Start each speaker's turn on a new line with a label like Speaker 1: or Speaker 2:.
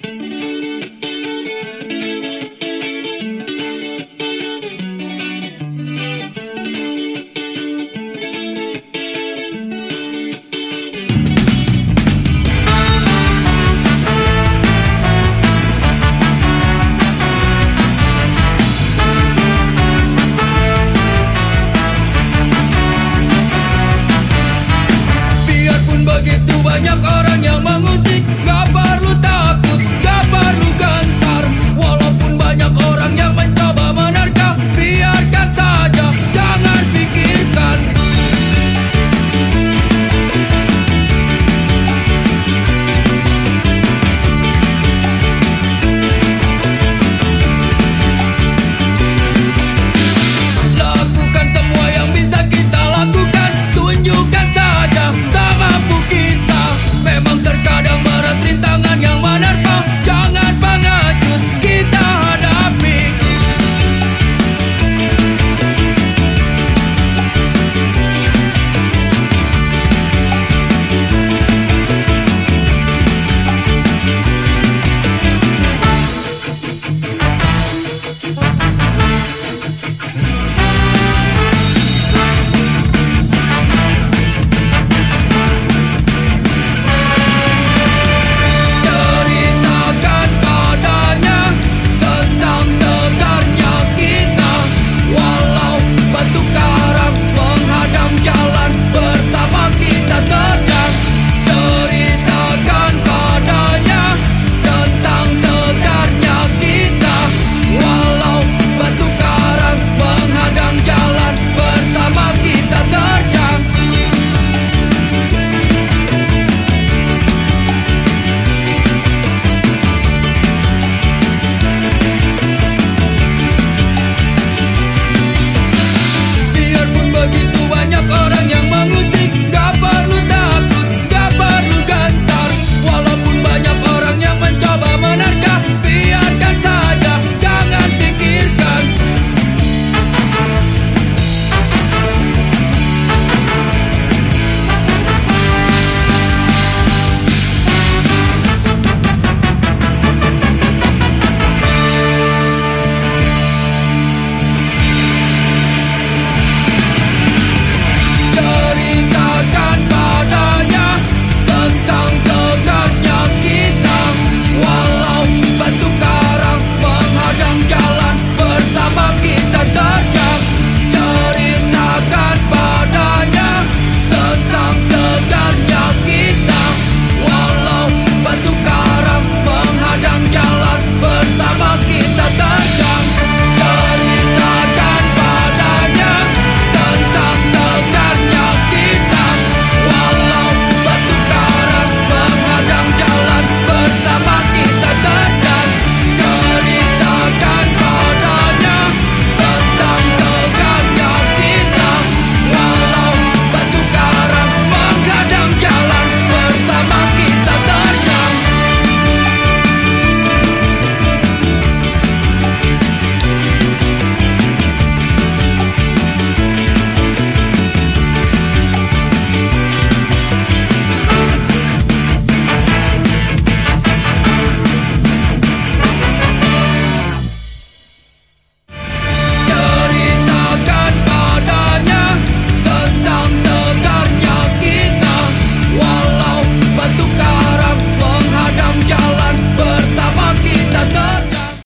Speaker 1: Música